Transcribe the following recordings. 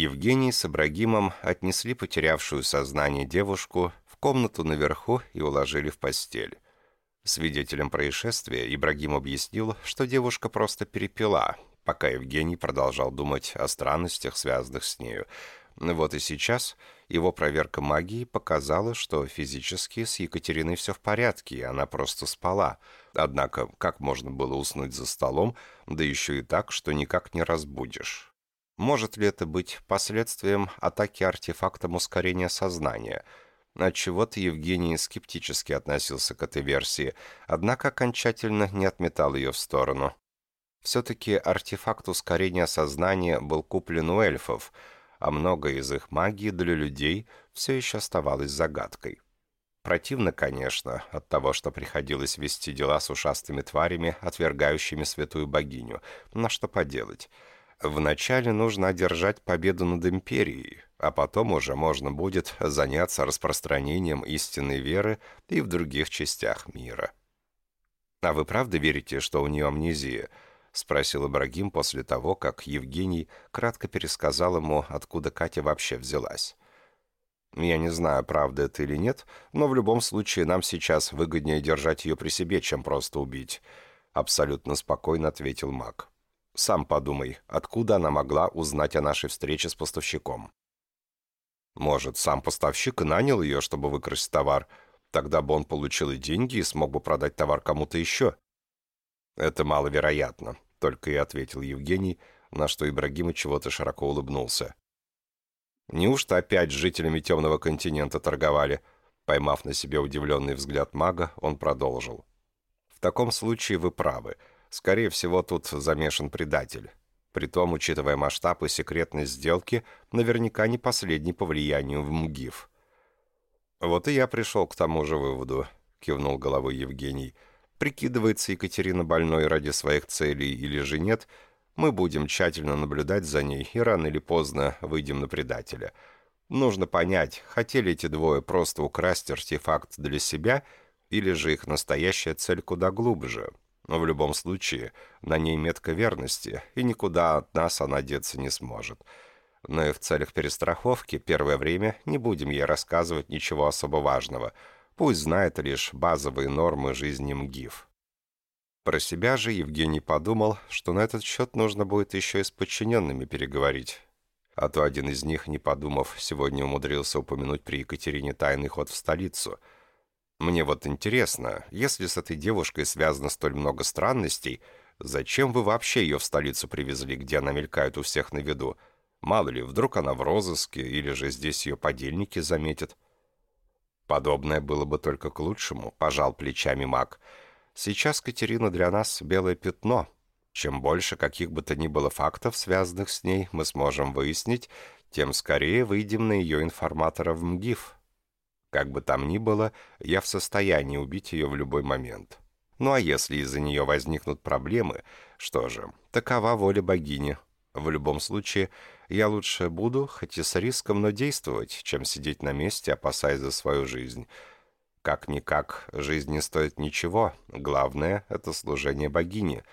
Евгений с Ибрагимом отнесли потерявшую сознание девушку в комнату наверху и уложили в постель. Свидетелем происшествия Ибрагим объяснил, что девушка просто перепила, пока Евгений продолжал думать о странностях, связанных с нею. Вот и сейчас его проверка магии показала, что физически с Екатериной все в порядке, и она просто спала. Однако, как можно было уснуть за столом, да еще и так, что никак не разбудишь? Может ли это быть последствием атаки артефактом ускорения сознания – Отчего-то Евгений скептически относился к этой версии, однако окончательно не отметал ее в сторону. Все-таки артефакт ускорения сознания был куплен у эльфов, а многое из их магии для людей все еще оставалось загадкой. Противно, конечно, от того, что приходилось вести дела с ушастыми тварями, отвергающими святую богиню. На что поделать? Вначале нужно одержать победу над империей, а потом уже можно будет заняться распространением истинной веры и в других частях мира. «А вы правда верите, что у нее амнезия?» — спросил Ибрагим после того, как Евгений кратко пересказал ему, откуда Катя вообще взялась. «Я не знаю, правда это или нет, но в любом случае нам сейчас выгоднее держать ее при себе, чем просто убить», — абсолютно спокойно ответил маг. Сам подумай, откуда она могла узнать о нашей встрече с поставщиком? Может, сам поставщик нанял ее, чтобы выкрасть товар. Тогда бы он получил и деньги и смог бы продать товар кому-то еще. Это маловероятно, только и ответил Евгений, на что Ибрагим чего-то широко улыбнулся. Неужто опять с жителями темного континента торговали? Поймав на себе удивленный взгляд мага, он продолжил. В таком случае вы правы — Скорее всего, тут замешан предатель. Притом, учитывая масштаб и секретность сделки, наверняка не последний по влиянию в МГИФ. «Вот и я пришел к тому же выводу», — кивнул головой Евгений. «Прикидывается Екатерина больной ради своих целей или же нет, мы будем тщательно наблюдать за ней и рано или поздно выйдем на предателя. Нужно понять, хотели эти двое просто украсть артефакт для себя, или же их настоящая цель куда глубже, но в любом случае на ней метка верности, и никуда от нас она деться не сможет. Но и в целях перестраховки первое время не будем ей рассказывать ничего особо важного. Пусть знает лишь базовые нормы жизни МГИФ. Про себя же Евгений подумал, что на этот счет нужно будет еще и с подчиненными переговорить. А то один из них, не подумав, сегодня умудрился упомянуть при Екатерине тайный ход в столицу – мне вот интересно, если с этой девушкой связано столь много странностей, зачем вы вообще ее в столицу привезли, где она мелькает у всех на виду? Мало ли, вдруг она в розыске, или же здесь ее подельники заметят. Подобное было бы только к лучшему, пожал плечами маг. Сейчас Катерина для нас белое пятно. Чем больше каких бы то ни было фактов, связанных с ней, мы сможем выяснить, тем скорее выйдем на ее информатора в МГИФ. Как бы там ни было, я в состоянии убить ее в любой момент. Ну а если из-за нее возникнут проблемы, что же, такова воля богини. В любом случае, я лучше буду, хоть и с риском, но действовать, чем сидеть на месте, опасаясь за свою жизнь. Как-никак, жизнь не стоит ничего, главное — это служение богине.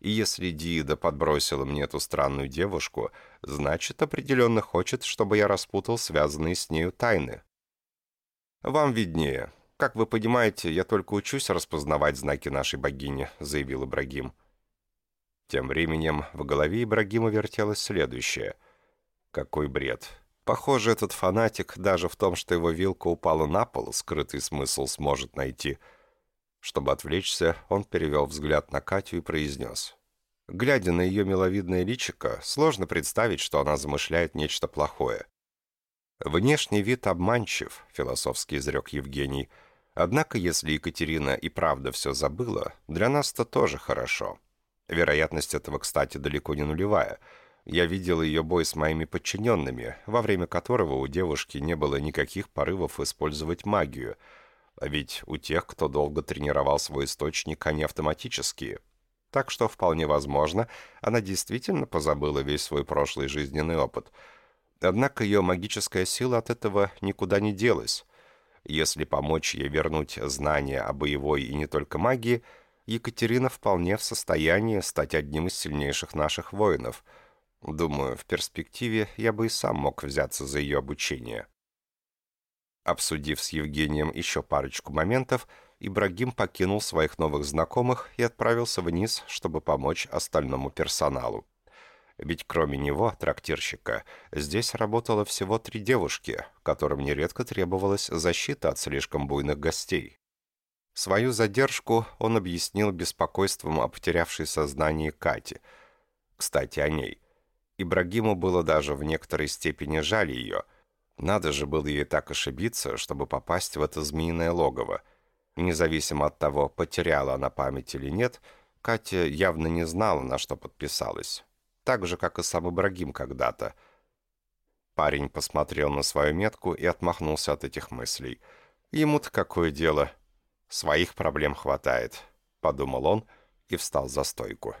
И если Диида подбросила мне эту странную девушку, значит, определенно хочет, чтобы я распутал связанные с нею тайны. «Вам виднее. Как вы понимаете, я только учусь распознавать знаки нашей богини», — заявил Ибрагим. Тем временем в голове Ибрагима вертелось следующее. «Какой бред!» Похоже, этот фанатик даже в том, что его вилка упала на пол, скрытый смысл сможет найти. Чтобы отвлечься, он перевел взгляд на Катю и произнес. Глядя на ее миловидное личико, сложно представить, что она замышляет нечто плохое. «Внешний вид обманчив», — философски изрек Евгений. «Однако, если Екатерина и правда все забыла, для нас-то тоже хорошо. Вероятность этого, кстати, далеко не нулевая. Я видел ее бой с моими подчиненными, во время которого у девушки не было никаких порывов использовать магию. А ведь у тех, кто долго тренировал свой источник, они автоматические. Так что, вполне возможно, она действительно позабыла весь свой прошлый жизненный опыт — Однако ее магическая сила от этого никуда не делась. Если помочь ей вернуть знания о боевой и не только магии, Екатерина вполне в состоянии стать одним из сильнейших наших воинов. Думаю, в перспективе я бы и сам мог взяться за ее обучение. Обсудив с Евгением еще парочку моментов, Ибрагим покинул своих новых знакомых и отправился вниз, чтобы помочь остальному персоналу. Ведь кроме него, трактирщика, здесь работало всего три девушки, которым нередко требовалась защита от слишком буйных гостей. Свою задержку он объяснил беспокойством о потерявшей сознание Кате. Кстати, о ней. Ибрагиму было даже в некоторой степени жаль ее. Надо же было ей так ошибиться, чтобы попасть в это змеиное логово. Независимо от того, потеряла она память или нет, Катя явно не знала, на что подписалась. Так же, как и сам Ибрагим когда-то. Парень посмотрел на свою метку и отмахнулся от этих мыслей. Ему-то какое дело? Своих проблем хватает, подумал он и встал за стойку.